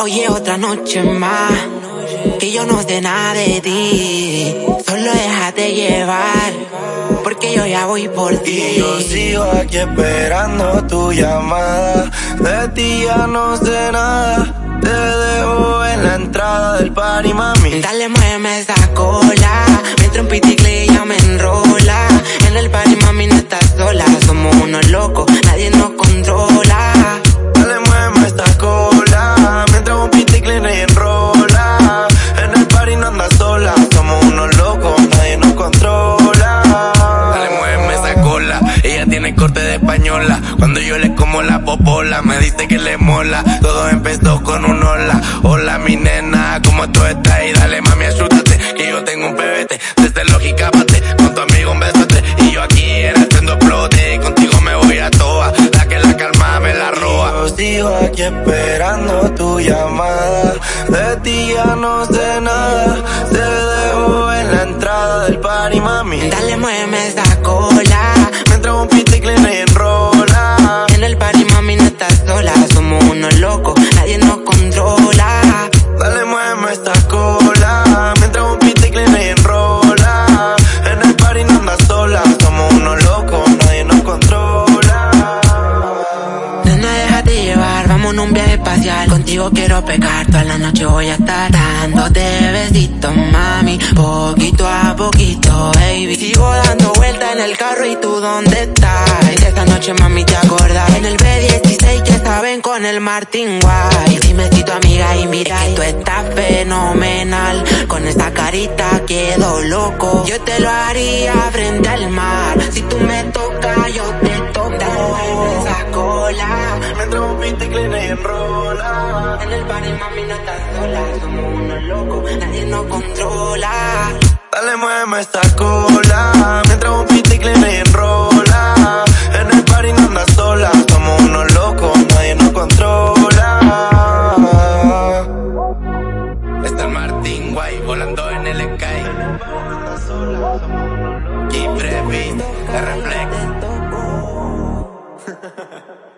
Oye, otra noche más, que yo no sé nada de ti, solo déjate llevar, porque yo ya voy por ti. Y yo sigo aquí esperando tu llamada, de ti ya no sé nada, te dejo en la entrada del party, mami. Dale, muéveme esa española. Cuando yo le como la popola, me dice que le mola. Todo empezó con un hola. Hola, mi nena, ¿cómo tú estás? Y dale, mami, ayúdate, que yo tengo un pebete. Desde lógica, pate, con tu amigo un besote. Y yo aquí era haciendo explote. Contigo me voy a toa, la que la calma me la roba. Yo sigo aquí esperando tu llamada. De ti ya no sé nada. Te dejo en la entrada del party, mami. Dale, muéveme esa cola en un viaje espacial Contigo quiero pecar, toda la noche voy a estar dándote besitos, mami Poquito a poquito, baby. Sigo dando vueltas en el carro y tú dónde estás Esta noche, mami, te acordás. En el B16 que saben con el Martin White. Dime si tu amiga y mira tú estás fenomenal. Con esa carita quedo loco. Yo te lo haría frente al mar. Si tú me tocas, yo te En el party, mami, no estás sola. Somos unos locos, nadie nos controla. Dale, muéveme esta cola. Mientras un pita y clean y enrola. En el party no andas sola. Somos unos locos, nadie nos controla. Está el Martín Guay volando en el sky. Keep Reflex.